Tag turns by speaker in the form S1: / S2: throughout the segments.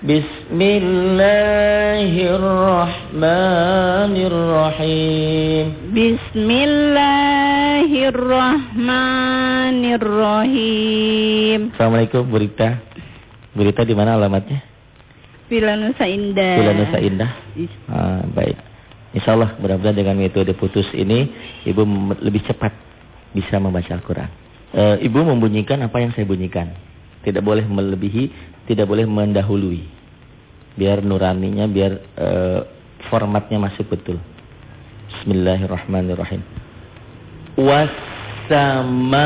S1: Bismillahirrahmanirrahim. Bismillahirrahmanirrahim.
S2: Assalamualaikum Bu Rita. Bu Rita di mana alamatnya?
S1: Villa Nusa Indah.
S2: Villa Nusa Indah. Ah, baik. Insya Allah mudah-mudahan dengan metode putus ini Ibu lebih cepat bisa membaca Al-Quran. E, Ibu membunyikan apa yang saya bunyikan. Tidak boleh melebihi, tidak boleh mendahului. Biar nuraninya, biar e, formatnya masuk betul. Bismillahirrahmanirrahim. Wasamai.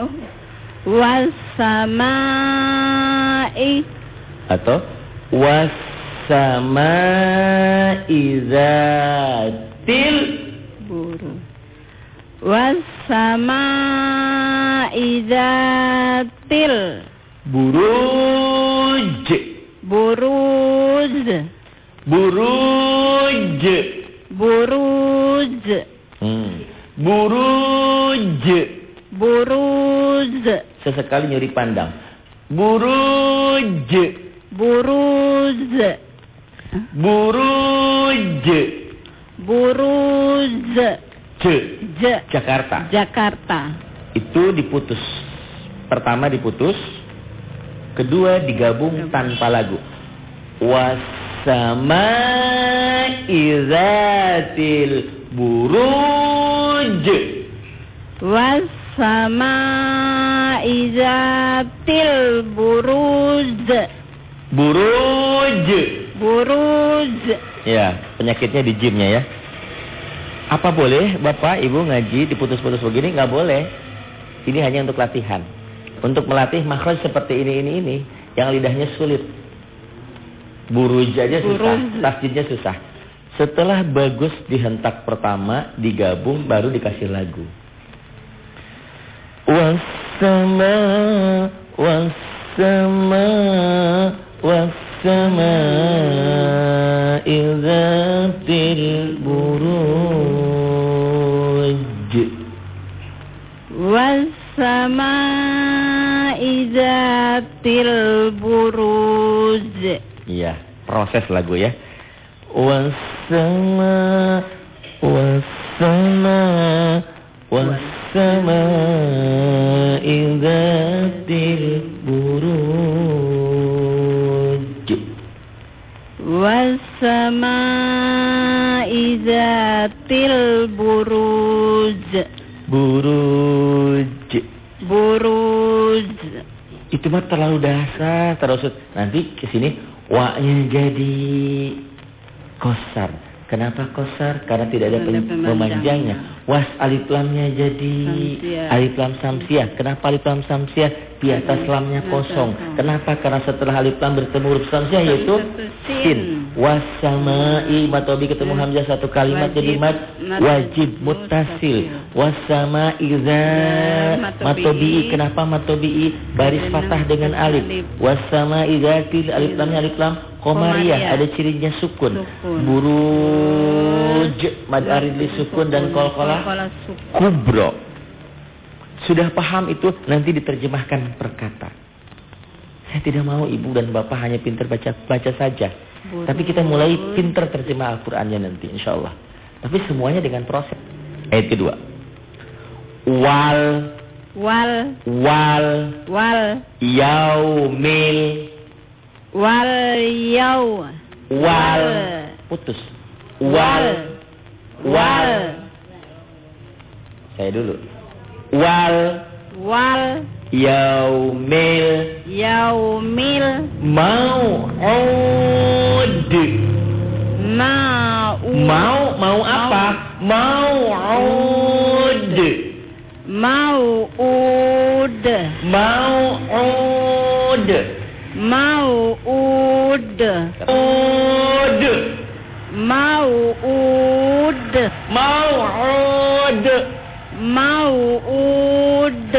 S1: Oh. Wasamai.
S2: Atau was sama izatil
S1: buru wasama izatil
S2: buruj.
S1: Buruj.
S2: Buruj.
S1: Buruj.
S2: Hmm. buruj.
S1: Buruj.
S2: Sesekali nyuri pandang. Buruj.
S1: Buruj.
S2: Buruj.
S1: Buruj.
S2: J. Jakarta.
S1: Jakarta.
S2: Itu diputus. Pertama diputus. Kedua digabung tanpa lagu. Wasama izatil buruj.
S1: Wasama izatil buruj.
S2: Buruj.
S1: Buruj.
S2: Ya, penyakitnya di gymnya ya. Apa boleh Bapak Ibu ngaji diputus-putus begini? Nggak boleh. Ini hanya untuk latihan. Untuk melatih makhraj seperti ini ini ini yang lidahnya sulit. Buruj aja susah, tasjidnya susah. Setelah bagus dihentak pertama, digabung baru dikasih lagu. Wasama wasama والسماء ذات البروج
S1: Wasama izatil buruz.
S2: Iya, proses lagu ya. Wasama, wasama, wasama izatil
S1: buruz. Wasama izatil
S2: buruz.
S1: Buru.
S2: Itu mah terlalu dasar, terus nanti ke sini wa-nya jadi kosar. Kenapa kosar? Karena tidak ada pemanjangnya. Was alif lamnya jadi alif lam samsiah. Kenapa alif lam samsiah? Di atas lamnya kosong. Kenapa? Karena setelah alif lam bertemu huruf samsiah yaitu sin. Wasama'i matobi ketemu hamzah satu kalimat jadi mat wajib mutasil. Wasama'i za. Matobi. Kenapa matobi? Baris fathah dengan alif. Wasama'i zatil alif lamnya alif lam. Komariah ada cirinya sukun. Buruj mad arid sukun. dan kolkolah. Kubro. Sudah paham itu nanti diterjemahkan perkata. Saya tidak mau ibu dan bapak hanya pintar baca baca saja. Tapi kita mulai pintar terjemah Al-Qur'annya nanti insya Allah. Tapi semuanya dengan proses. Ayat kedua. Wal
S1: wal
S2: wal
S1: wal
S2: yaumil
S1: Wal yaw.
S2: Wal. Putus. Wal. Wal. Saya dulu. Wal.
S1: Wal.
S2: Yaumil.
S1: Yaumil.
S2: Mau'ud.
S1: Mau.
S2: Mau. Mau apa? Mau'ud.
S1: Mau'ud.
S2: Mau'ud.
S1: Mau'ud.
S2: Ud.
S1: Mau'ud.
S2: Mau'ud.
S1: Mau'ud.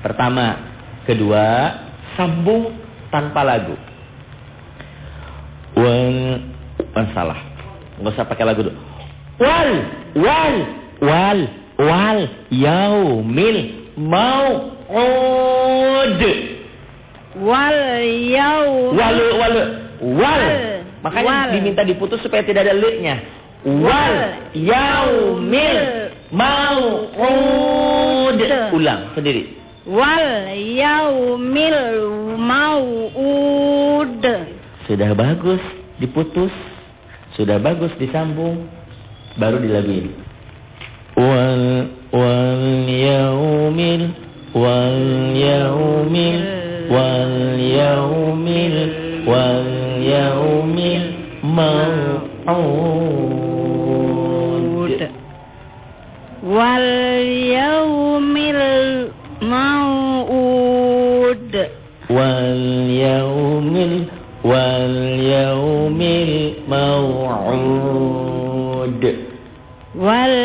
S2: Pertama, kedua, sambung tanpa lagu. Wal, masalah. Enggak usah pakai lagu dulu. Wal, wal, wal, wal, yaumil mau'ud.
S1: wal yaumil
S2: Walu walu wal. Makanya
S1: Wal.
S2: diminta diputus supaya tidak ada le-nya. Wal yaumil mau'ud. Ulang sendiri.
S1: Wal yaumil mau'ud
S2: Sudah bagus diputus. Sudah bagus disambung. Baru dilaguin. Wal wal yaumil wal yaumil wal yaumil wal yaumil mau'ud.
S1: wal yaumil mau'ud
S2: yaumil wal yaumil mau'ud.
S1: wal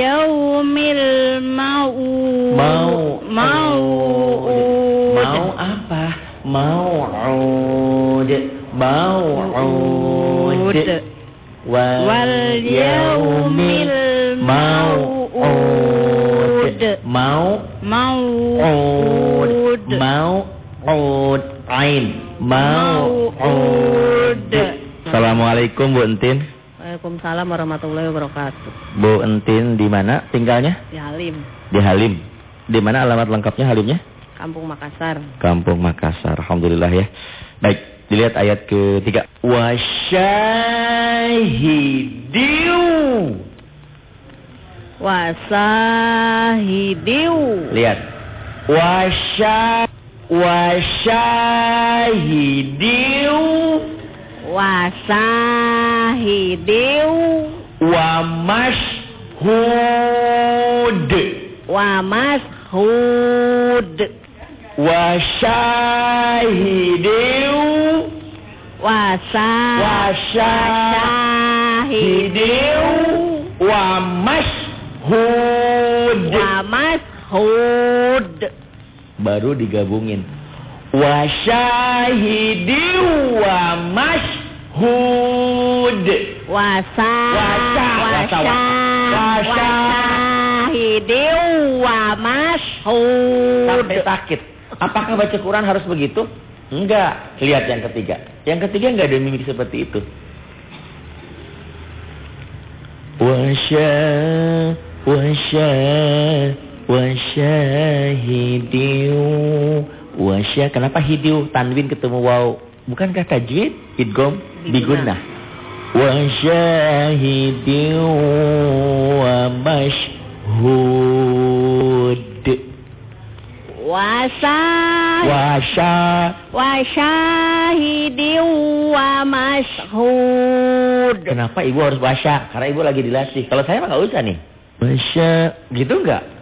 S1: yaumil mau'ud
S2: Mau
S1: mau'ud
S2: Mau apa? Mau'ud. Mau'ud.
S1: Wal yaumil mau'ud.
S2: Mau
S1: mau'ud
S2: Mau'ud. Ain. Mau'ud. Assalamualaikum Bu Entin.
S1: Waalaikumsalam warahmatullahi wabarakatuh.
S2: Bu Entin di mana tinggalnya?
S1: Di Halim,
S2: Di Halim. Di mana alamat lengkapnya Halimnya?
S1: Kampung Makassar.
S2: Kampung Makassar. Alhamdulillah ya. Baik, dilihat ayat ketiga. Wasyahidiu.
S1: Wasahidiu.
S2: Lihat. Wasya wasyahidiu
S1: Wasahidiu.
S2: wa mashhud.
S1: Wa mashhud.
S2: Wasyahidiu
S1: Wasa.
S2: wasyahidiu wa mashhud. Baru digabungin wasyahidiu wa mashhud
S1: Wasa.
S2: Wasa, wasa.
S1: Wasahidiu wa mashhud.
S2: sampai sakit apakah baca Quran harus begitu enggak lihat yang ketiga yang ketiga enggak ada mimik seperti itu wasya wasya wasyahidiu wasya kenapa hidiu tanwin ketemu waw bukankah tajwid idgom bigunnah wasyahidiu wa mashhud
S1: Wasa.
S2: wasya
S1: Wasahidiu wa mashhud.
S2: Kenapa ibu harus wasya? Karena ibu lagi dilatih. Kalau saya mah nggak usah nih. Wasya, gitu nggak?
S1: Enggak.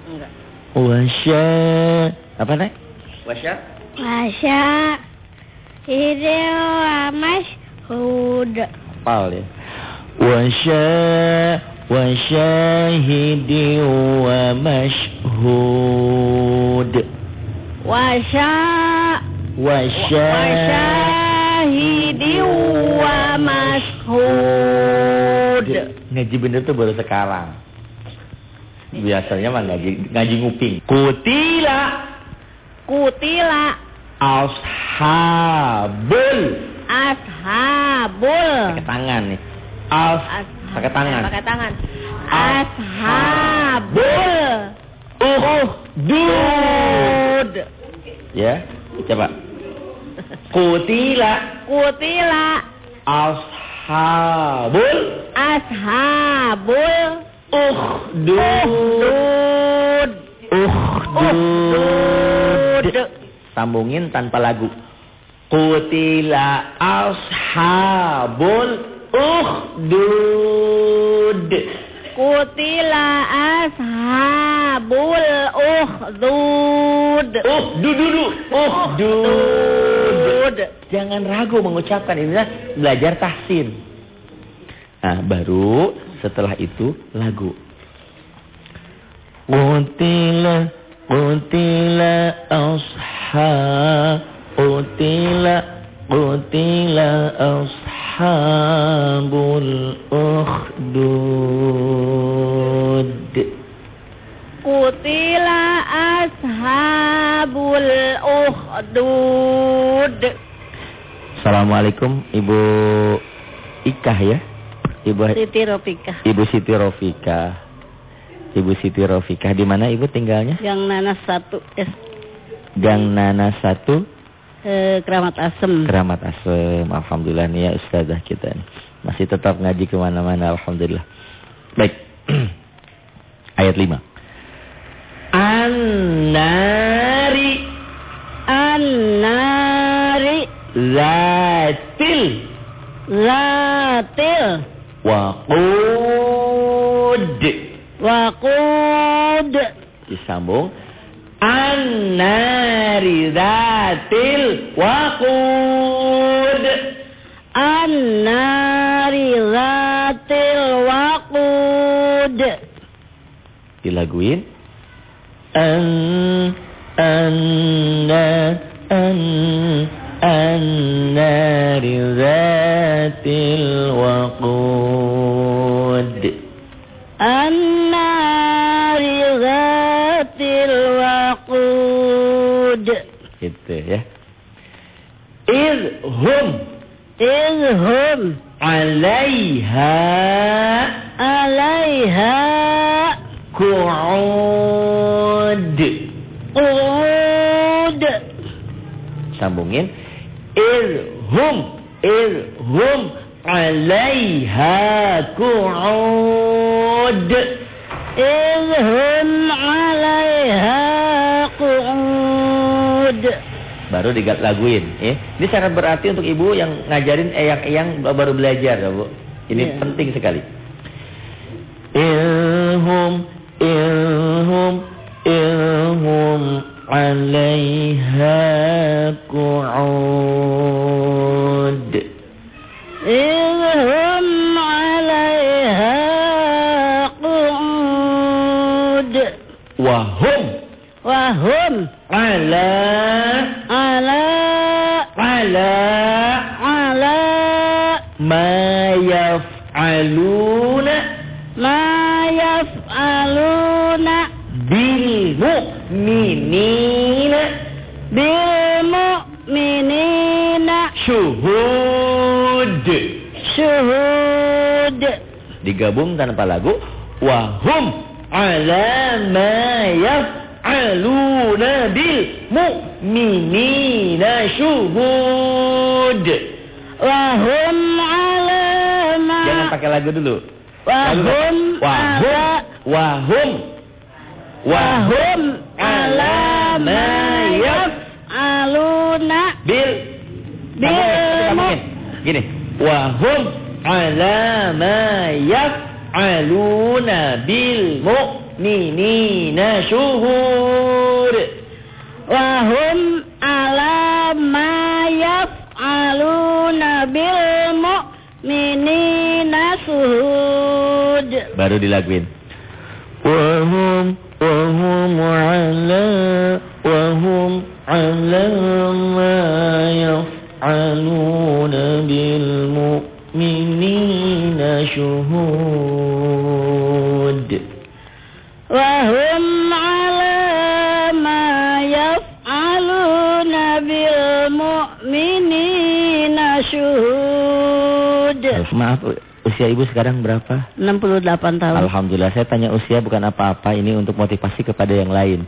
S2: Wasya, apa nih? Wasya?
S1: Wasya. Hidiu wa mashhud.
S2: Pal ya. Wasya, wasyahidi wa mashhud.
S1: Wasya.
S2: Wasya,
S1: Wasyahidiu wa mashhud.
S2: Ngaji bener tuh baru sekarang. Biasanya mah ngaji ngaji nguping. Kutila
S1: Kutila
S2: ashabul
S1: ashabul.
S2: pakai tangan nih. As pakai tangan.
S1: Pakai tangan.
S2: Ashabul
S1: Ashabul
S2: Uhdud. Ya, coba. Kutila
S1: Kutila
S2: ashabul
S1: ashabul
S2: Uhdud. Uhdud.
S1: Uhdud.
S2: Sambungin tanpa lagu. Kutila ashabul Uhdud.
S1: Kutila ashabul.
S2: Uhdud dulu. Uhdud. Jangan ragu mengucapkan ini belajar tahsin. Nah, baru setelah itu lagu. Qutila qutila ashab qutila qutila ashabul ukhdud.
S1: Kutila ashabul ukhdud.
S2: Assalamualaikum Ibu Ikah ya. Ibu
S1: Siti Rofika.
S2: Ibu Siti Rofika. Ibu Siti Rofika di mana Ibu tinggalnya?
S1: Yang nanas satu S
S2: Gang Nana 1
S1: eh, Keramat Asem.
S2: Keramat Asem. Alhamdulillah nih ya ustazah kita nih. Masih tetap ngaji ke mana-mana Alhamdulillah. Baik. Ayat 5. An-nari
S1: An-nari
S2: zatil
S1: zatil
S2: waqud.
S1: waqud.
S2: Disambung. An-nari zatil waqud.
S1: An-nari zatil waqud.
S2: Dilaguin. An an an an-nari zatil waqud. Idhum
S1: Izhum
S2: 'alaiha
S1: alaiha
S2: qu'ud.
S1: qud.
S2: Sambungin. Idhum idhum 'alaiha qu'ud.
S1: Izhum alaiha
S2: Baru dilaguin ya. Ini sangat berarti untuk ibu yang ngajarin eyang-eyang baru belajar ya, Bu. Ini
S1: Iya.
S2: penting sekali. Ilhum ilhum ilhum 'alaiha qu'ud.
S1: Izhum alaiha qud.
S2: Wahum
S1: Wahum
S2: ala
S1: ala
S2: ala ma yaf'aluna
S1: ma yaf'aluna
S2: bil mu'minina
S1: bil mu'minina
S2: syuhud.
S1: syuhud.
S2: Digabung tanpa lagu wahum ala ma yaf'aluna bil mu'minina syuhud.
S1: Wahum
S2: pakai lagu dulu.
S1: wahum
S2: wahum
S1: ala
S2: wahum
S1: wahum ala ma yaf'aluna
S2: bil
S1: bil
S2: Sambungin, sambungin. Gini. Wahum ala ma yaf'aluna bil mu'minina syuhur.
S1: Wahum
S2: Baru dilaguin. Wahum wahum ala wahum ala ma yaf'aluna bil mu'minina syuhud.
S1: Wahum ala ma yaf'aluna bil mu'minina suhud.
S2: Maaf, usia ibu sekarang berapa?
S1: 68 tahun.
S2: Alhamdulillah, saya tanya usia bukan apa-apa ini untuk motivasi kepada yang lain.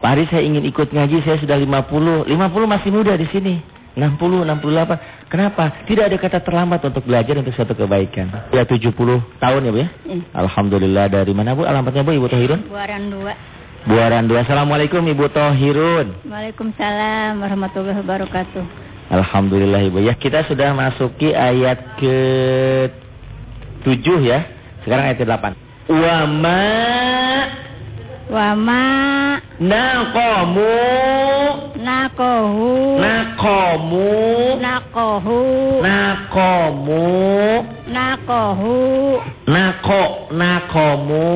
S2: Pak Hari saya ingin ikut ngaji, saya sudah 50. 50 masih muda di sini. 60, 68. Kenapa? Tidak ada kata terlambat untuk belajar untuk suatu kebaikan. Ya 70 tahun ya Bu ya?
S1: Iya.
S2: Alhamdulillah dari mana Bu? Alamatnya Bu Ibu Tohirun?
S1: Buaran dua.
S2: Buaran 2. Assalamualaikum Ibu Tohirun.
S1: Waalaikumsalam warahmatullahi wabarakatuh.
S2: Alhamdulillah Ibu ya. Kita sudah masuki ayat ke 7 ya. Sekarang ayat ke 8. Wa ma
S1: Wa ma
S2: naqamu
S1: nakohu
S2: naqamu
S1: nakohu
S2: naqamu
S1: nakohu
S2: nako naqamu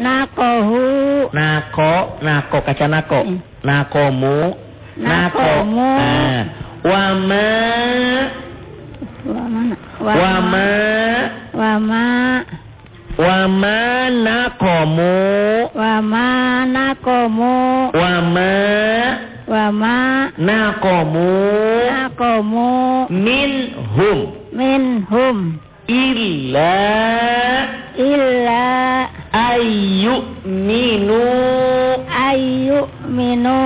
S1: nakohu
S2: nako nako kaca nako
S1: Hmm.
S2: nakomu nako
S1: Nakomu.
S2: nah wa ma
S1: wa mana
S2: wa ma
S1: wa ma
S2: wa ma naqamu
S1: wa ma nakomu.
S2: Wa ma
S3: wa ma
S2: naqamu
S3: naqamu
S2: minhum.
S3: Minhum.
S2: Illa
S3: illa
S2: ayyuminu.
S3: Ayyuminu.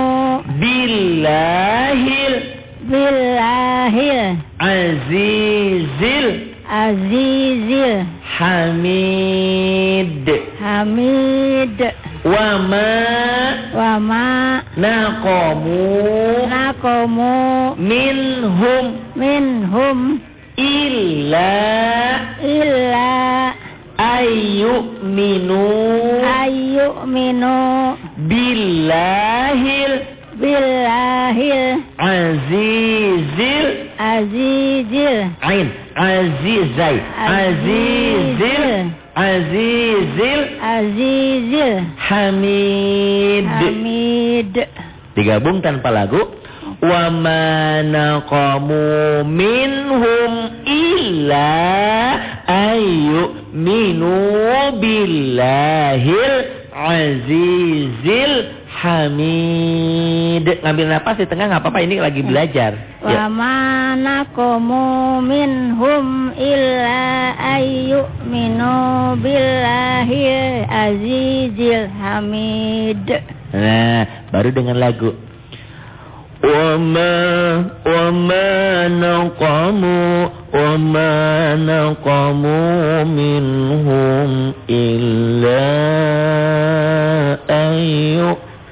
S2: Billahil
S3: billahil
S2: azizil
S3: azizil
S2: hamid.
S3: Hamid.
S2: Wa ma
S3: wa ma
S2: naqamu.
S3: Naqamu.
S2: Minhum.
S3: Minhum.
S2: Illa.
S3: Illa.
S2: Ayyuminu
S3: ayyuminu
S2: billahil.
S3: Billahil.
S2: Azizil.
S3: Azizil.
S2: Ain azizai. Azizil. Azizil.
S3: Azizil.
S2: Hamid.
S3: Hamid.
S2: Digabung tanpa lagu. Wa ma naqamu minhum illa ayyuminu billahil azizil hamid ngambil napas di tengah nggak apa-apa ini lagi belajar
S3: wa ma naqamu minhum illa ayyuminu billahil azizil hamid
S2: nah baru dengan lagu وما وما نقموا وما نقموا منهم إلا أن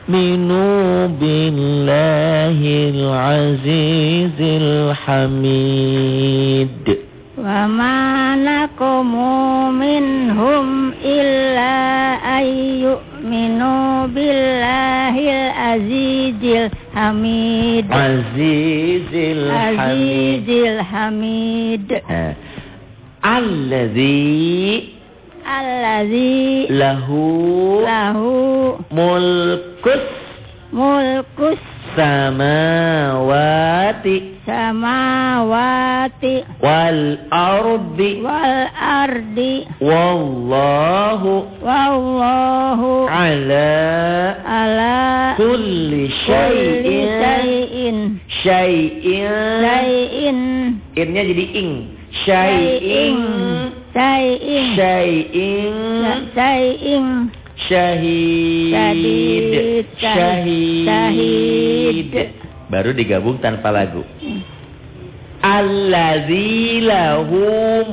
S2: يؤمنوا بالله العزيز الحميد
S3: وما نقموا منهم إلا أن يؤمنوا بالله العزيز الحميد
S2: عزيز الحميد
S3: الحميد
S2: آه. الذي
S3: الذي
S2: له
S3: له
S2: ملك
S3: mulkus.
S2: Mulkus.
S3: Samawati.
S2: Samawati.
S3: Wal
S2: ardi.
S3: Wal
S2: ardi.
S3: Wallahu.
S2: Wallahu. Ala.
S3: Ala. Kulli
S2: syai'in.
S3: syai'in. Syai'in. Syai'in.
S2: Innya jadi ing. Syai'in.
S3: Syai'in.
S2: Syai'in.
S3: Syai'in
S2: syahid.
S3: Syahid
S2: syahid, syahid. baru digabung tanpa lagu. Allazi lahu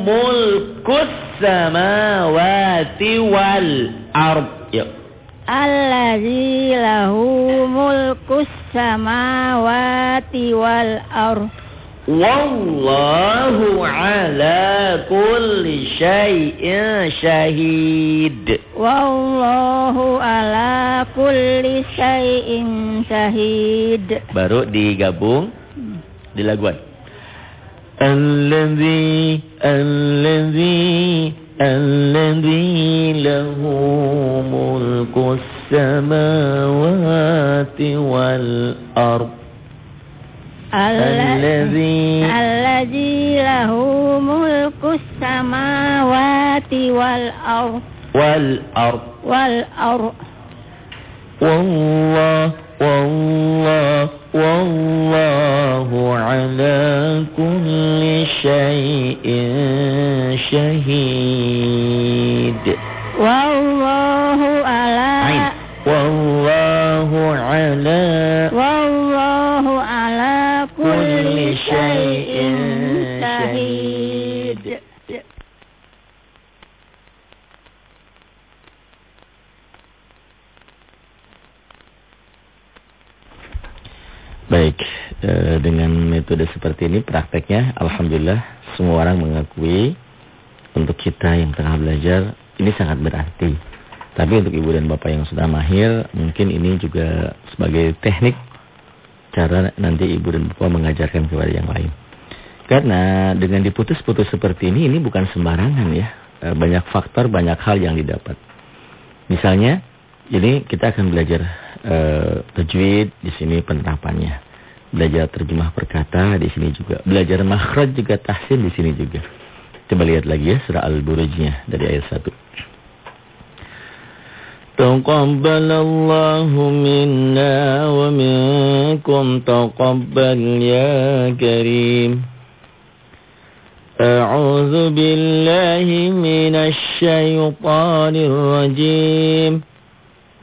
S2: mulkus samawati wal ard. Yuk.
S3: Allazi lahu mulkus samawati wal ard.
S2: Wallahu ala kulli syai'in syahid.
S3: Wallahu ala kulli syai'in syahid.
S2: Baru digabung di laguan. Alladzi alladzi alladzi lahu mulku samawati wal ardh الذي
S3: الذي له ملك السماوات والأرض.
S2: والأرض.
S3: والأرض.
S2: والله والله والله على كل شيء شهيد.
S3: والله على
S2: والله على
S3: والله
S2: شهيد.
S3: شهيد
S2: Baik, eh, dengan metode seperti ini prakteknya Alhamdulillah semua orang mengakui untuk kita yang tengah belajar ini sangat berarti. Tapi untuk ibu dan bapak yang sudah mahir mungkin ini juga sebagai teknik cara nanti ibu dan bapak mengajarkan kepada yang lain. Karena dengan diputus-putus seperti ini, ini bukan sembarangan ya. Eh, Banyak faktor, banyak hal yang didapat. Misalnya, ini kita akan belajar eh, tajwid, di sini penerapannya. Belajar terjemah perkata, di sini juga. Belajar makhraj juga, tahsin di sini juga. Coba lihat lagi ya, surah Al-Burujnya dari ayat 1. تقبل الله منا ومنكم تقبل يا كريم أعوذ بالله من الشيطان الرجيم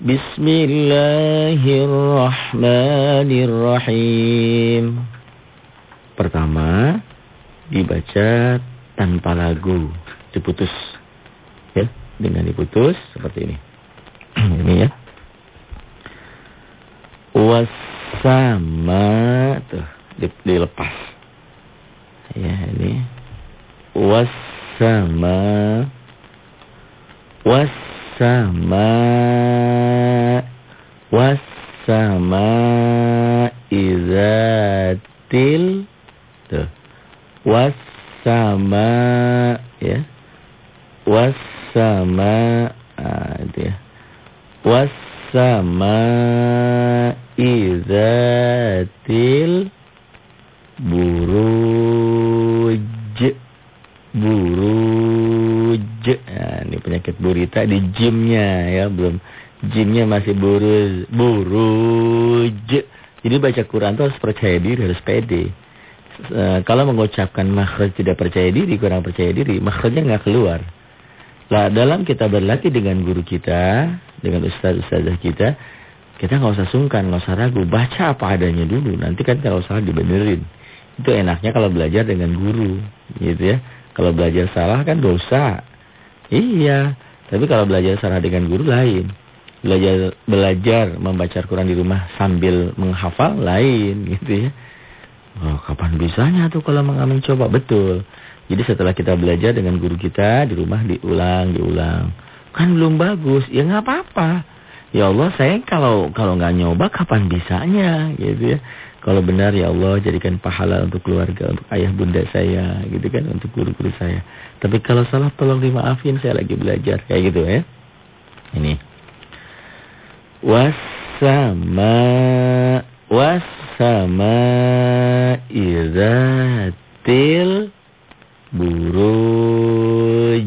S2: بسم الله الرحمن الرحيم Pertama dibaca tanpa lagu, diputus ya, dengan diputus seperti ini. ini ya. Wasama tuh dilepas. Ya ini. Wasama Wasama Wasama izatil. Tuh. Wasama ya. Wasama ah, itu ya. Wassama izatil buruj. Buruj. Nah, ini penyakit burita di jimnya ya, belum. Jimnya masih buruj. Buruj. Jadi baca Quran itu harus percaya diri, harus pede. Uh, kalau mengucapkan makhraj tidak percaya diri, kurang percaya diri, makhrajnya nggak keluar. Lah dalam kita berlatih dengan guru kita, dengan ustaz-ustazah kita, kita nggak usah sungkan, nggak usah ragu, baca apa adanya dulu. Nanti kan kalau salah dibenerin. Itu enaknya kalau belajar dengan guru, gitu ya. Kalau belajar salah kan dosa. Iya, tapi kalau belajar salah dengan guru lain. Belajar belajar membaca Quran di rumah sambil menghafal lain, gitu ya. Oh, kapan bisanya tuh kalau mencoba betul. Jadi setelah kita belajar dengan guru kita di rumah diulang, diulang. Kan belum bagus, ya nggak apa-apa. Ya Allah, saya kalau kalau nggak nyoba kapan bisanya, gitu ya. Kalau benar ya Allah jadikan pahala untuk keluarga, untuk ayah bunda saya, gitu kan, untuk guru-guru saya. Tapi kalau salah tolong dimaafin, saya lagi belajar, kayak gitu ya. Ini. Wasama wasama izatil buruj.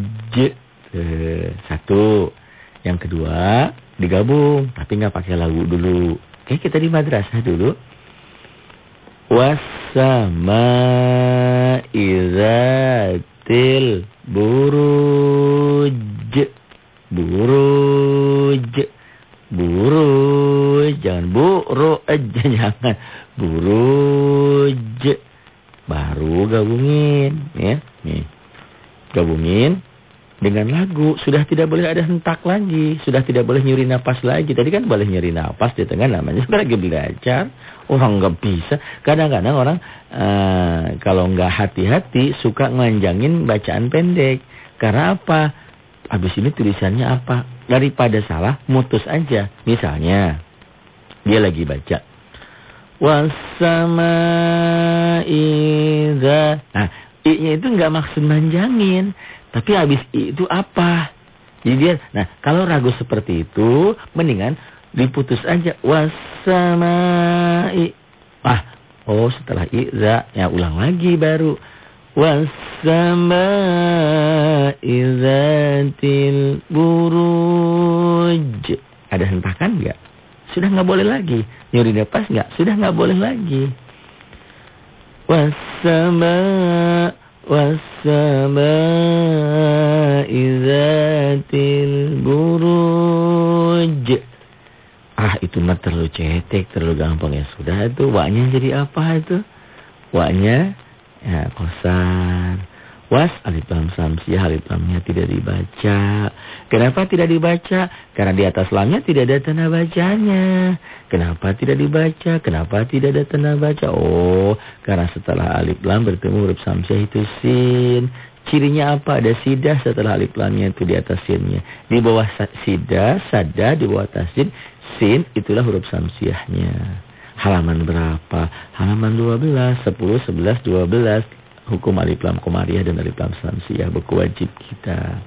S2: Satu. Yang kedua, digabung. Tapi nggak pakai lagu dulu. Oke, kita di madrasah dulu. Wasama izatil buruj. Buruj. Buruj. Jangan buruj. Jangan. Buruj. Baru gabungin. Ya. Nih. Gabungin dengan lagu. Sudah tidak boleh ada hentak lagi. Sudah tidak boleh nyuri napas lagi. Tadi kan boleh nyuri napas di tengah namanya. Sudah lagi belajar. Orang nggak bisa. Kadang-kadang orang uh, kalau nggak hati-hati suka nganjangin bacaan pendek. Karena apa? Habis ini tulisannya apa? Daripada salah, mutus aja. Misalnya, dia lagi baca. Wasama. Nah, i-nya itu nggak maksud manjangin, tapi habis itu apa? Jadi dia, nah kalau ragu seperti itu, mendingan diputus aja. Wasama i. Ah, oh setelah iza, ya ulang lagi baru. Wasama izatil buruj. Ada hentakan nggak? Sudah nggak boleh lagi. Nyuri nafas nggak? Sudah nggak boleh lagi. Wasama wasama izatil buruj. Ah itu mah terlalu cetek, terlalu gampang ya. Sudah itu waknya jadi apa itu? Waknya ya kosar. Was alif lam samsiah alif lamnya tidak dibaca. Kenapa tidak dibaca? Karena di atas lamnya tidak ada tanda bacanya. Kenapa tidak dibaca? Kenapa tidak ada tanda baca? Oh, karena setelah alif lam bertemu huruf samsiah itu sin. Cirinya apa? Ada sidah setelah alif lamnya itu di atas sinnya. Di bawah sidah, sada, di bawah atas sin, sin itulah huruf samsiahnya. Halaman berapa? Halaman 12, 10, 11, 12 hukum alif lam komariah dan alif lam samsiah buku wajib kita.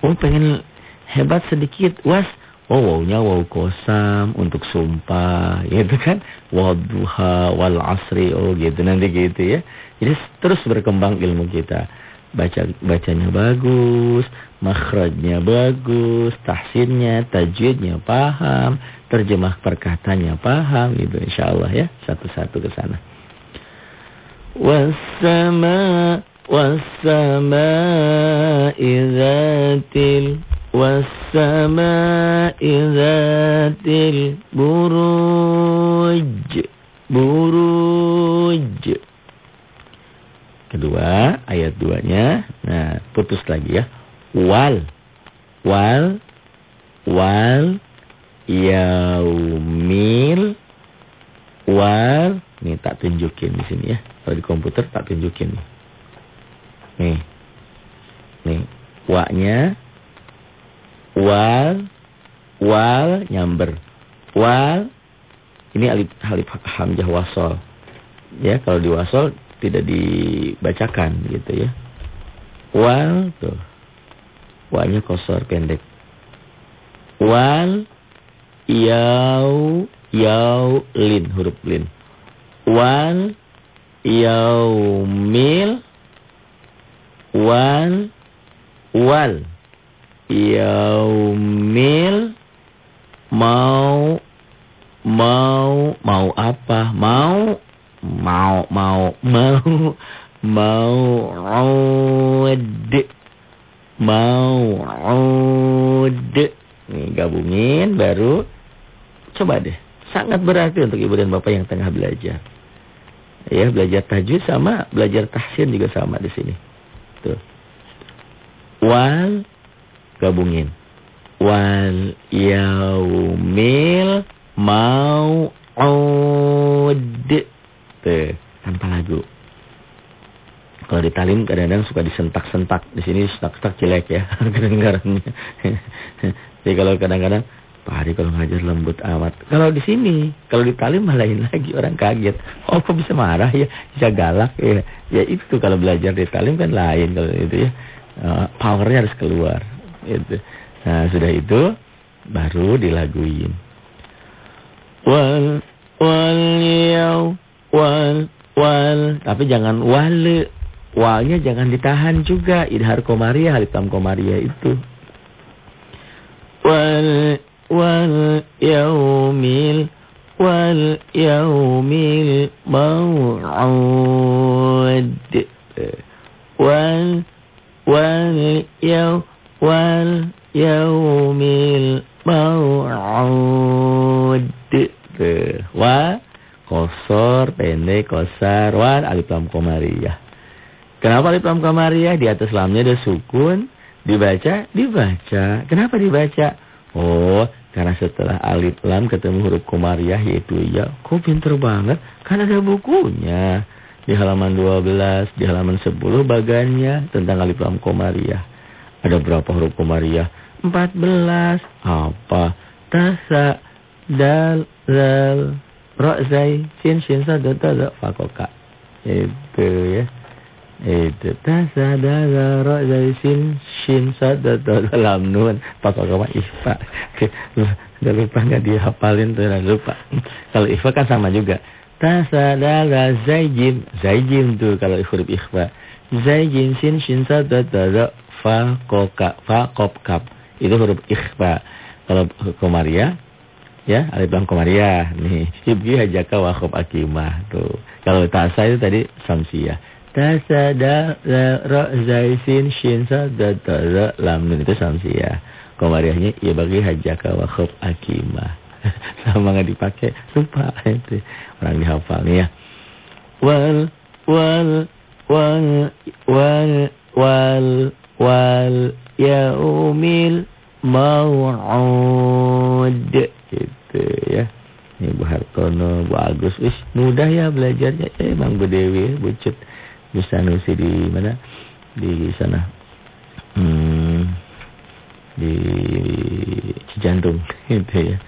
S2: Oh pengen hebat sedikit. Was? Oh wawnya waw kosam untuk sumpah. Gitu kan? Wadduha wal asri. Oh gitu. Nanti gitu ya. Jadi terus berkembang ilmu kita. Baca bacanya bagus, makhrajnya bagus, tahsinnya, tajwidnya paham, terjemah perkataannya paham gitu. Insyaallah ya, satu-satu ke sana. Wassama wassama idzatil wassama idzatil buruj buruj Kedua, ayat duanya. Nah, putus lagi ya. Wal. Wal. Wal. Yaumil. Wal. Nih tak tunjukin di sini ya. Kalau di komputer tak tunjukin nih. Nih. Nih. Waknya. Wal. Wal. Nyamber. Wal. Ini alif, alif hamzah wasol. Ya, kalau di wasol tidak dibacakan gitu ya. Wal tuh. Wanya kosor pendek. Wal yau yau lin huruf lin. Wal yaumil. Wal wal yaumil. Mau mau mau apa? Mau mau mau mau mau mau ud nih gabungin baru. Coba deh sangat berarti untuk ibu dan bapak yang tengah belajar ya belajar tajwid sama belajar tahsin juga sama di sini tuh wal gabungin wal yaumil mau Tuh, tanpa lagu. Kalau di talim kadang-kadang suka disentak-sentak. Di sini sentak-sentak jelek ya kedengarannya. Jadi kalau kadang-kadang Pak Hari kalau ngajar lembut amat. Kalau di sini, kalau di talim lain lagi orang kaget. Oh kok bisa marah ya, bisa galak ya. Ya itu kalau belajar di talim kan lain kalau itu ya. Uh, powernya harus keluar. Itu. Nah sudah itu baru dilaguin. Wal wal yaw wal wal tapi jangan wale walnya jangan ditahan juga idhar komariah halitam komariah itu wal yaumil wal wal yaw wal yaumil mau'ud wa Kosor, pendek, kosar, wan, alif lam komariah. Kenapa alif lam komariah? Di atas lamnya ada sukun. Dibaca? Dibaca. Kenapa dibaca? Oh, karena setelah alif lam ketemu huruf komariah yaitu ya. Kok pinter banget? Kan ada bukunya. Di halaman 12, di halaman 10 bagannya tentang alif lam komariah. Ada berapa huruf komariah? 14. Apa? Tasa, dal, zal, Ro zai sin shin sa da da fakoka. Itu ya. Itu tasadara ro zai sin shin sa da da lam nun fakoka mah ifa. Udah lupa nggak dihafalin tuh lupa. Kalau ifa kan sama juga. Tasadara zaijin. Zaijin tuh kalau huruf ikhfa. Zaijin sin shin sa da da fa koka fa kop kap. Itu huruf ikhfa. Kalau komaria ya alif lam komariah nih ibgi hajaka wakuf akimah tuh kalau tasa itu tadi samsiah tasa da ra zai sin shin sa da ta ra lam nun itu samsiah komariahnya ya bagi hajaka wakuf akimah sama nggak dipakai. Lupa itu orang dihafal nih ya. Wal wal wal wal wal wal yaumil mau'ud gitu ya. Ini Bu Hartono, Bu Agus, wis mudah ya belajarnya. Eh, Bang Bu Dewi, Bu Cut, Bu Sanusi di mana? Di sana. Hmm, di Cijantung gitu ya.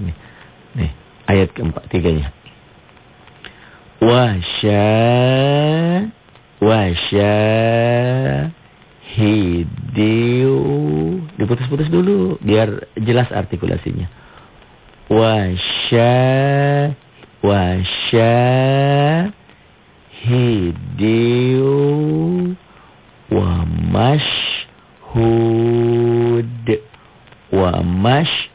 S2: Ini. Nih, ayat keempat tiganya. Wasya wasya hidiu diputus-putus dulu biar jelas artikulasinya wasya wasya hidiu wa mashhud. Wa mashhud.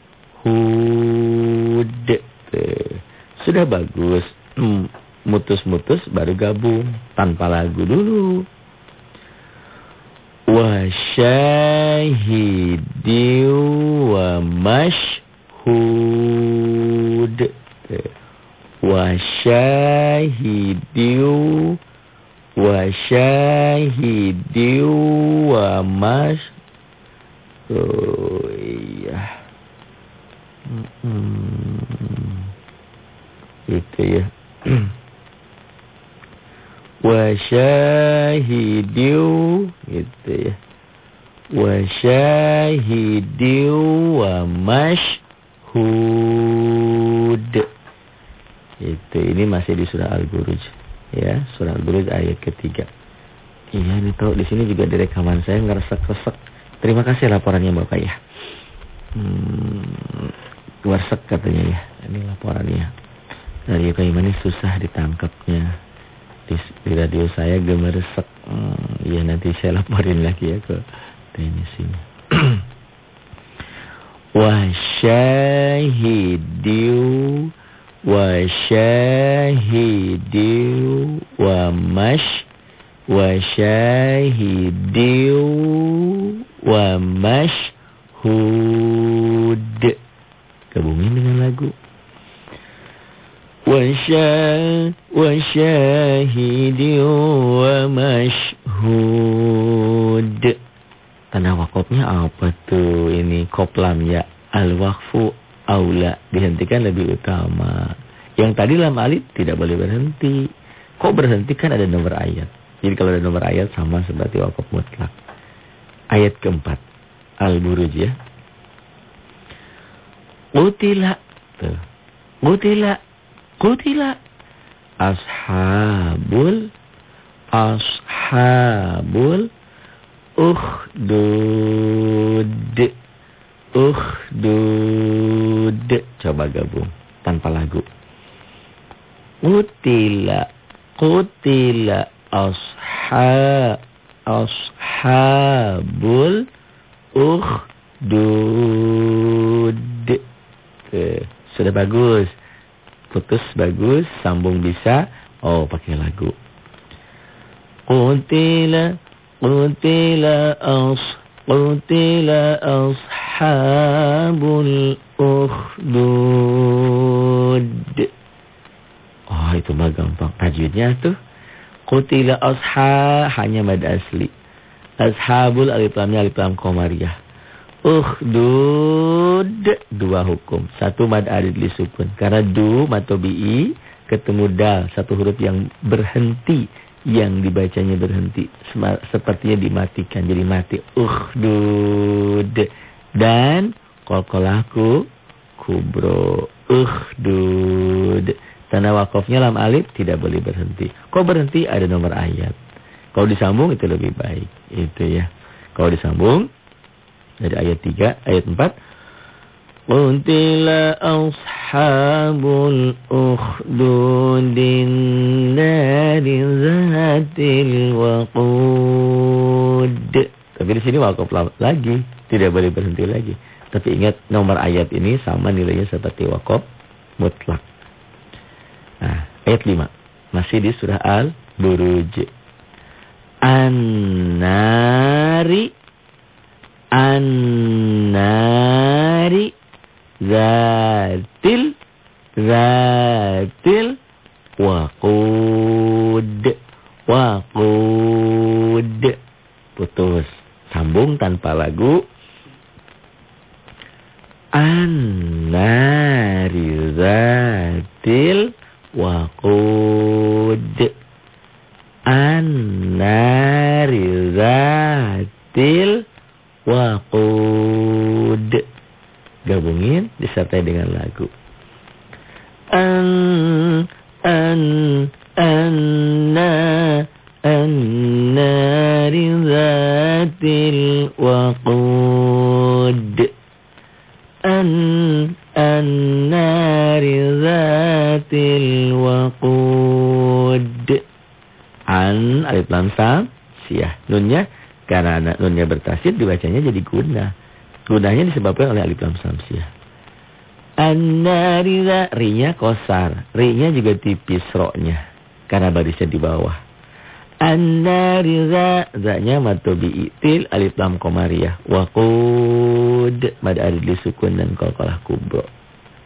S2: Sudah bagus. Hmm, mutus-mutus baru gabung tanpa lagu dulu. Wa syahidi wa mashhud wa syahidi wa syahidi wa mash oh iya hmm. itu ya. wa syahidiu gitu ya. wa syahidiu wa mashhud itu ini masih di surah Al-Buruj. Ya surah Al-Buruj ayat ketiga. Iya ini tahu di sini juga di rekaman saya ngeresek-resek. Terima kasih laporannya Bapak ya. Hmm, warsek katanya ya. Ini laporannya. Dari Yukaimani susah ditangkapnya. Di, di radio saya gemeresek. Hmm, ya nanti saya laporin lagi ya ke teknisinya. wa syahidiu wa syahidi wa mash wa syahidi wa mashhud. Kebumi dengan lagu. Wa syah wa syahidi wa mashhud. Tanah wakopnya apa tuh ini? Koplam ya? Al-waqfu aula dihentikan lebih utama. Yang tadi lam alif tidak boleh berhenti. Kok berhenti kan ada nomor ayat. Jadi kalau ada nomor ayat sama seperti wakaf mutlak. Ayat keempat. Al-Buruj ya. Utila. Tuh. Utila Kutila ashabul ashabul ukhdud ukhdud. Coba gabung tanpa lagu. Kutila Kutila asha ashabul ukhdud. Sudah bagus. Putus bagus, sambung bisa. Oh, pakai lagu. Qutila qutila as qutila ashabul ukhdud. Oh, itu mah gampang. Tajwidnya tuh qutila asha hanya mad asli. Ashabul alif lamnya alif lam qamariyah. Ukhdud dua hukum. Satu mad adid li sukun. Karena du matobi'i ketemu dal satu huruf yang berhenti yang dibacanya berhenti sepertinya dimatikan jadi mati ukhdud dan kolkolaku kubro. Ukhdud. Tanda wakofnya lam alif tidak boleh berhenti. Kok berhenti? Ada nomor ayat. Kalau disambung itu lebih baik. Itu ya. Kalau disambung dari ayat 3, ayat 4. Qutila ashabul ukhdudin dari zahatil waqud. Tapi di sini wakaf lagi, tidak boleh berhenti lagi. Tapi ingat nomor ayat ini sama nilainya seperti wakaf mutlak. Nah, ayat 5. Masih di surah Al-Buruj. An-nari an-nari zatil zatil waqud waqud putus sambung tanpa lagu an-nari zatil waqud an-nari zatil waqud. Gabungin disertai dengan lagu. An an anna zatil waqud. An annari zatil waqud. An alif lam sam siyah. Nunnya Karena nunnya bertasid dibacanya jadi guna. Gunanya disebabkan oleh alif lam samsiah. An-nariza, rinya kosar. Rinya juga tipis roknya. Karena barisnya di bawah. An-nariza, zaknya matobi itil, alif lam komariah. Waqud, mad adli sukun dan kolkolah kubro.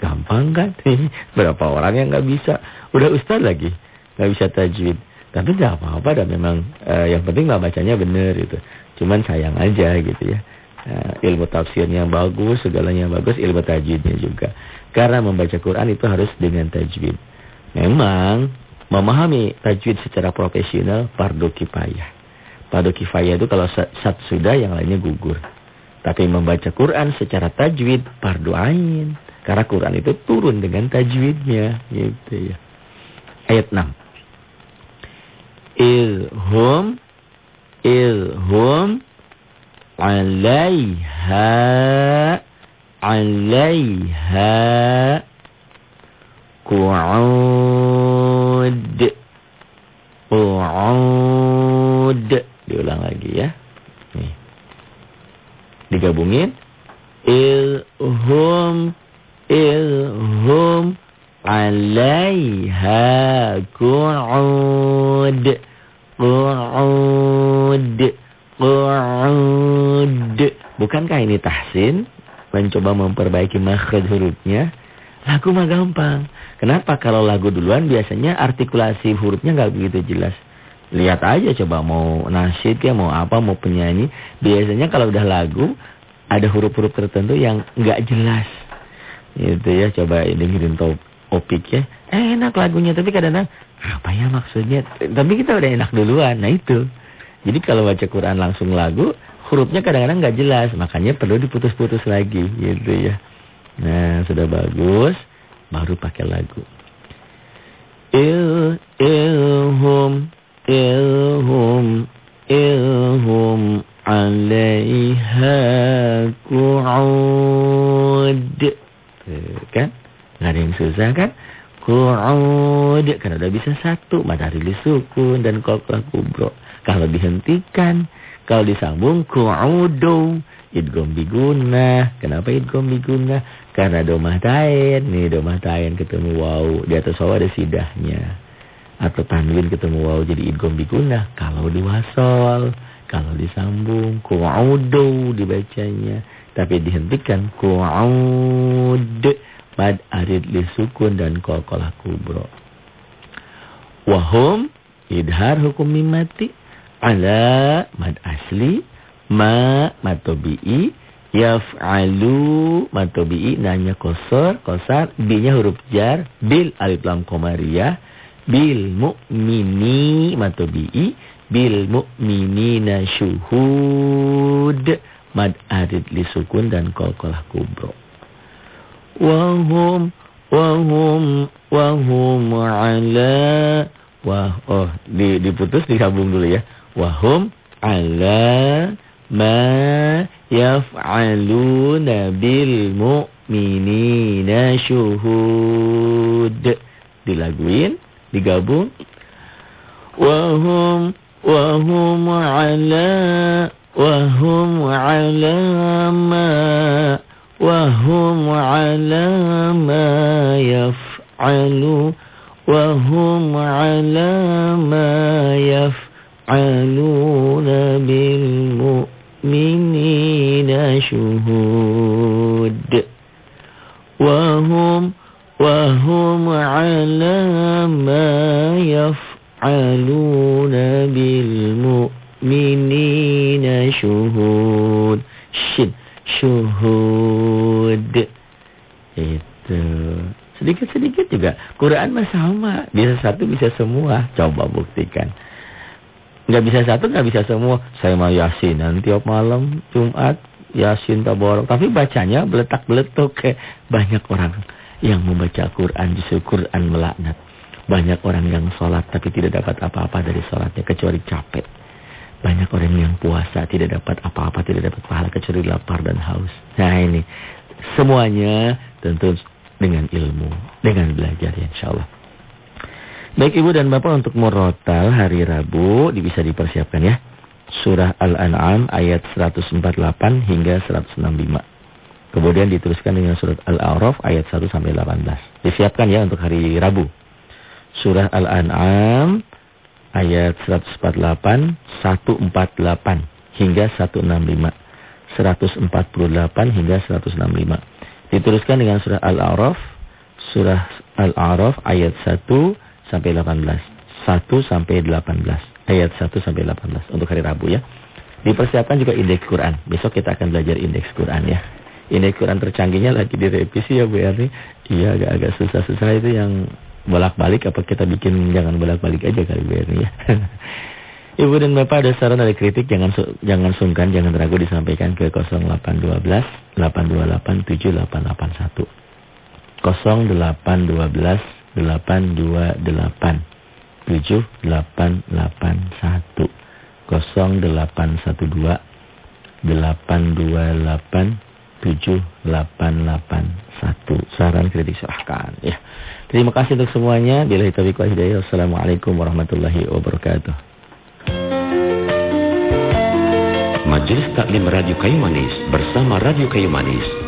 S2: Gampang kan? Berapa orang yang nggak bisa? Udah ustaz lagi. nggak bisa tajwid. Tapi tidak apa-apa dan memang eh, yang penting lah bacanya benar itu. Cuman sayang aja gitu ya. Eh, ilmu tafsirnya bagus, segalanya bagus, ilmu tajwidnya juga. Karena membaca Quran itu harus dengan tajwid. Memang memahami tajwid secara profesional fardu kifayah. Fardu kifayah itu kalau satu sudah yang lainnya gugur. Tapi membaca Quran secara tajwid fardu ain. Karena Quran itu turun dengan tajwidnya gitu ya. Ayat 6 ilhum ilhum alaiha alaiha qu'ud qu'ud diulang lagi ya nih digabungin ilhum ilhum alaiha qu'ud Qu'ud. Qu'ud. Bukankah ini tahsin? Mencoba memperbaiki makhraj hurufnya. Lagu mah gampang. Kenapa? Kalau lagu duluan biasanya artikulasi hurufnya nggak begitu jelas. Lihat aja coba mau nasyid ya mau apa, mau penyanyi. Biasanya kalau udah lagu, ada huruf-huruf tertentu yang nggak jelas. Gitu ya, coba dengerin topik ya. Eh, enak lagunya, tapi kadang-kadang apa ya maksudnya? Tapi kita udah enak duluan. Nah itu. Jadi kalau baca Quran langsung lagu, hurufnya kadang-kadang nggak jelas. Makanya perlu diputus-putus lagi gitu ya. Nah sudah bagus. Baru pakai lagu. Il, ilhum, ilhum, ilhum alaiha ku'ud. Kan? Nggak ada yang susah kan? Qu'ud. Karena udah bisa satu. Matahari sukun dan qalqlah kubro. Kalau dihentikan. Kalau disambung. Qu'udu. Idgom biguna. Kenapa idgom biguna? Karena domah tayin. Nih domah tayin ketemu waw. Di atas waw ada sidahnya. Atau tanwin ketemu waw jadi idgom biguna. Kalau diwasol. Kalau disambung. Qu'udu dibacanya. Tapi dihentikan. Qu'ud mad arid li sukun dan qalqalah kubro. Wahum idhar hukum mimati ala mad asli ma matobi'i yaf'alu matobi'i nanya kosor kosar b-nya huruf jar bil alif lam komariah bil mu'mini matobi'i bil mu'minina syuhud mad arid li sukun dan qalqalah kubro. Wahum wahum wahum ala wah oh di, diputus digabung dulu ya. Wahum ala ما يفعلون بالmu'minina syuhud dilaguin digabung wahum wahum ala wahum ala ma wahum ala ma yaf'alu wahum ala ma yaf'aluna bil mu'minin بالمؤمنين شهود وهم وهم على ما يفعلون بالمؤمنين شهود شد syuhud. Itu. Sedikit-sedikit juga. Quran mah sama. Bisa satu, bisa semua. Coba buktikan. Nggak bisa satu, nggak bisa semua. Saya mau yasinan tiap malam, Jumat, yasin, taborok. Tapi bacanya beletak-beletuk. Kayak banyak orang yang membaca Quran, justru Quran melaknat. Banyak orang yang sholat tapi tidak dapat apa-apa dari sholatnya kecuali capek. Banyak orang yang puasa tidak dapat apa-apa, tidak dapat pahala kecuali lapar dan haus. Nah ini semuanya tentu dengan ilmu, dengan belajar ya. Baik Ibu dan Bapak untuk murotal hari Rabu bisa dipersiapkan ya. surah Al-An'am ayat 148 hingga 165. Kemudian diteruskan dengan surat Al-A'raf ayat 1 sampai 18. Disiapkan ya untuk hari Rabu. Surah Al-An'am ayat 148, 148 hingga 165. 148 hingga 165. Diteruskan dengan surah Al-A'raf, surah Al-A'raf ayat 1 sampai 18. 1 sampai 18. Ayat 1 sampai 18 untuk hari Rabu ya. Dipersiapkan juga indeks Quran. Besok kita akan belajar indeks Quran ya. Indeks Quran tercanggihnya lagi direvisi ya Bu Erni. Iya agak-agak susah-susah itu yang bolak-balik apa kita bikin jangan bolak-balik aja kali Bu Erni ya. Ibu dan Bapak ada saran ada kritik jangan jangan sungkan jangan ragu disampaikan ke 0812 828 7881. 0812 828 7881 0812 828 7881 saran kredit silahkan ya. Terima kasih untuk semuanya. Bila taufiq wal hidayah. Wassalamualaikum warahmatullahi wabarakatuh.
S4: Majelis Taklim Radio Kayu Manis bersama Radio Kayu Manis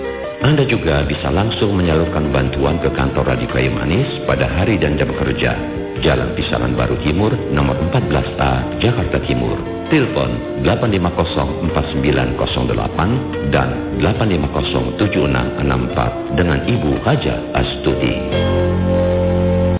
S4: Anda juga bisa langsung menyalurkan bantuan ke kantor Radio Kayu Manis pada hari dan jam kerja. Jalan Pisangan Baru Timur, nomor 14A, Jakarta Timur. Telepon 8504908 dan 8507664 dengan Ibu Haja Astuti.